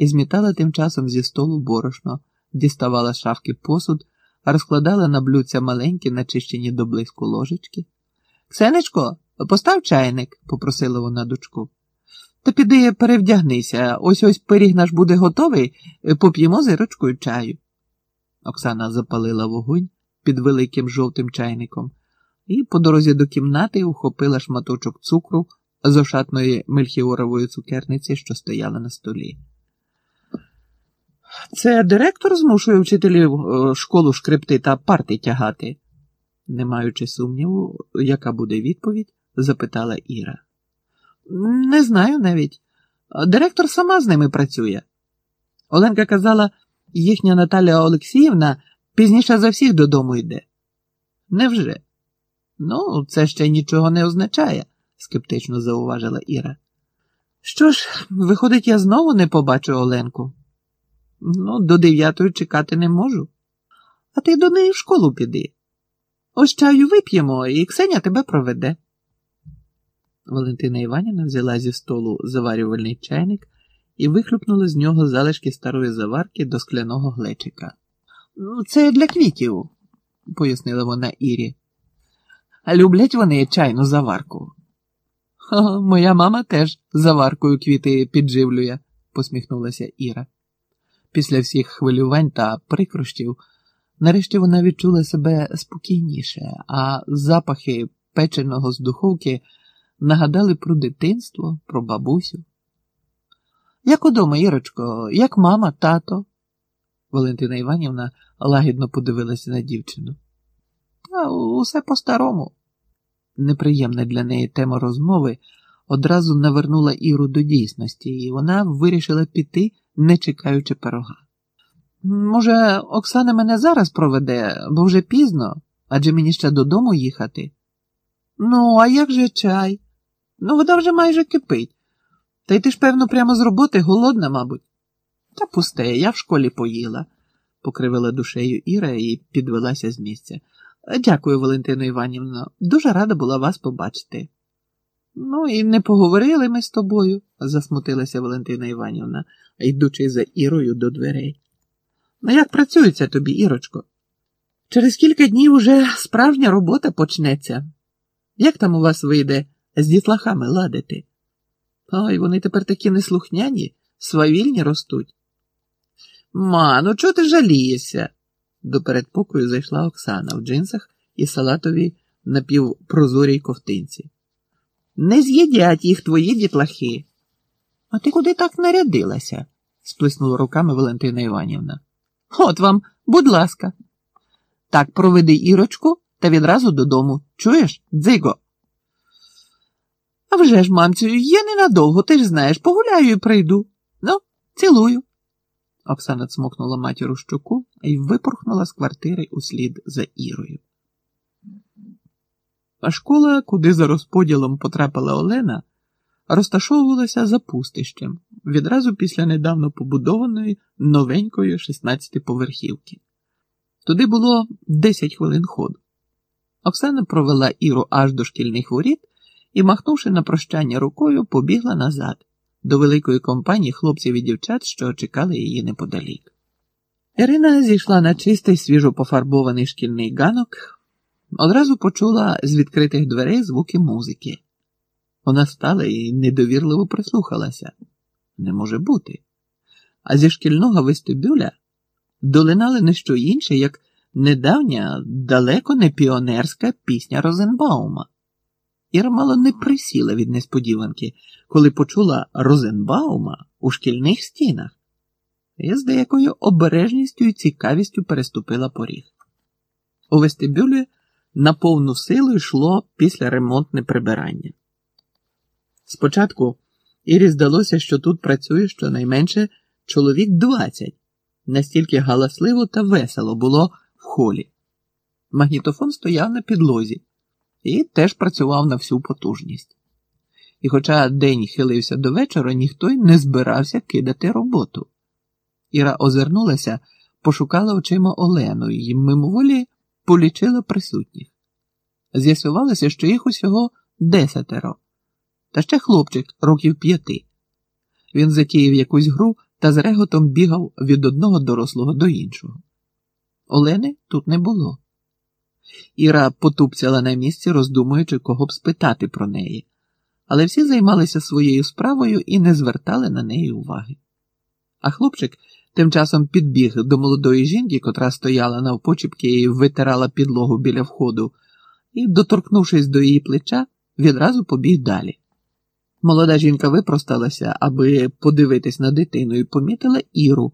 і змітала тим часом зі столу борошно, діставала з шафки посуд, розкладала на блюдця маленькі, начищені до блиску ложечки. Ксенечко, постав чайник, попросила вона дочку. Та піди перевдягнися, ось ось пиріг наш буде готовий, поп'ємо зирочкою чаю. Оксана запалила вогонь під великим жовтим чайником і по дорозі до кімнати ухопила шматочок цукру з ошатної мельхіорової цукерниці, що стояла на столі. Це директор змушує вчителів е, школу шкребти та парти тягати, не маючи сумніву, яка буде відповідь, запитала Іра. Не знаю навіть. Директор сама з ними працює. Оленка казала, їхня Наталя Олексіївна пізніше за всіх додому йде. Невже? Ну, це ще нічого не означає, скептично зауважила Іра. Що ж, виходить, я знову не побачу Оленку. Ну, до дев'ятої чекати не можу. А ти до неї в школу піди. Ось чаю вип'ємо, і Ксеня тебе проведе. Валентина Іванівна взяла зі столу заварювальний чайник і вихлюпнула з нього залишки старої заварки до скляного глечика. «Ну, Це для квітів, пояснила вона Ірі. Люблять вони чайну заварку. Моя мама теж заваркою квіти підживлює, посміхнулася Іра. Після всіх хвилювань та прикрощів, нарешті вона відчула себе спокійніше, а запахи печеного з духовки нагадали про дитинство, про бабусю. Як удома, Ірочко, як мама, тато? Валентина Іванівна лагідно подивилася на дівчину. Та усе по-старому. Неприємна для неї тема розмови одразу навернула Іру до дійсності, і вона вирішила піти, не чекаючи пирога. Може, Оксана мене зараз проведе, бо вже пізно, адже мені ще додому їхати. Ну, а як же чай? Ну, вода вже майже кипить. Та й ти ж, певно, прямо з роботи голодна, мабуть. Та пусте, я в школі поїла, покривила душею Іра і підвелася з місця. Дякую, Валентино Іванівно. Дуже рада була вас побачити. Ну, і не поговорили ми з тобою, засмутилася Валентина Іванівна, йдучи за Ірою до дверей. Ну, як працюється тобі, Ірочко? Через кілька днів уже справжня робота почнеться. Як там у вас вийде з дітлахами ладити? Ой, вони тепер такі неслухняні, свавільні ростуть. Ма, ну чого ти жалієшся? До передпокою зайшла Оксана в джинсах і салатовій напівпрозорій ковтинці. Не з'їдять їх твої дітлахи. А ти куди так нарядилася? сплеснула руками Валентина Іванівна. От вам, будь ласка. Так проведи Ірочку та відразу додому. Чуєш, дзиго? А вже ж, мамцю, я ненадовго, ти ж знаєш, погуляю і прийду. Ну, цілую. Оксана цмокнула матіру щоку і випорхнула з квартири услід за Ірою. А школа, куди за розподілом потрапила Олена, розташовувалася за пустищем відразу після недавно побудованої новенької 16-поверхівки. Туди було 10 хвилин ходу. Оксана провела Іру аж до шкільних воріт і, махнувши на прощання рукою, побігла назад до великої компанії хлопців і дівчат, що чекали її неподалік. Ірина зійшла на чистий свіжо пофарбований шкільний ганок, одразу почула з відкритих дверей звуки музики. Вона стала і недовірливо прислухалася. Не може бути. А зі шкільного вестибюля долинали не що інше, як недавня, далеко не піонерська пісня Розенбаума. Іра мало не присіла від несподіванки, коли почула Розенбаума у шкільних стінах, і з деякою обережністю і цікавістю переступила поріг. У вестибюлі на повну силу йшло післяремонтне прибирання. Спочатку Ірі здалося, що тут працює щонайменше чоловік двадцять, настільки галасливо та весело було в холі. Магнітофон стояв на підлозі і теж працював на всю потужність. І, хоча день хилився до вечора, ніхто й не збирався кидати роботу. Іра озирнулася, пошукала очима Олену і мимоволі полічила присутніх. З'ясувалося, що їх усього десятеро, та ще хлопчик років п'яти. Він затіяв якусь гру та з реготом бігав від одного дорослого до іншого. Олени тут не було. Іра потупцяла на місці, роздумуючи, кого б спитати про неї, але всі займалися своєю справою і не звертали на неї уваги. А хлопчик тим часом підбіг до молодої жінки, котра стояла навпочіпки і витирала підлогу біля входу, і, доторкнувшись до її плеча, відразу побіг далі. Молода жінка випросталася, аби подивитись на дитину, і помітила Іру,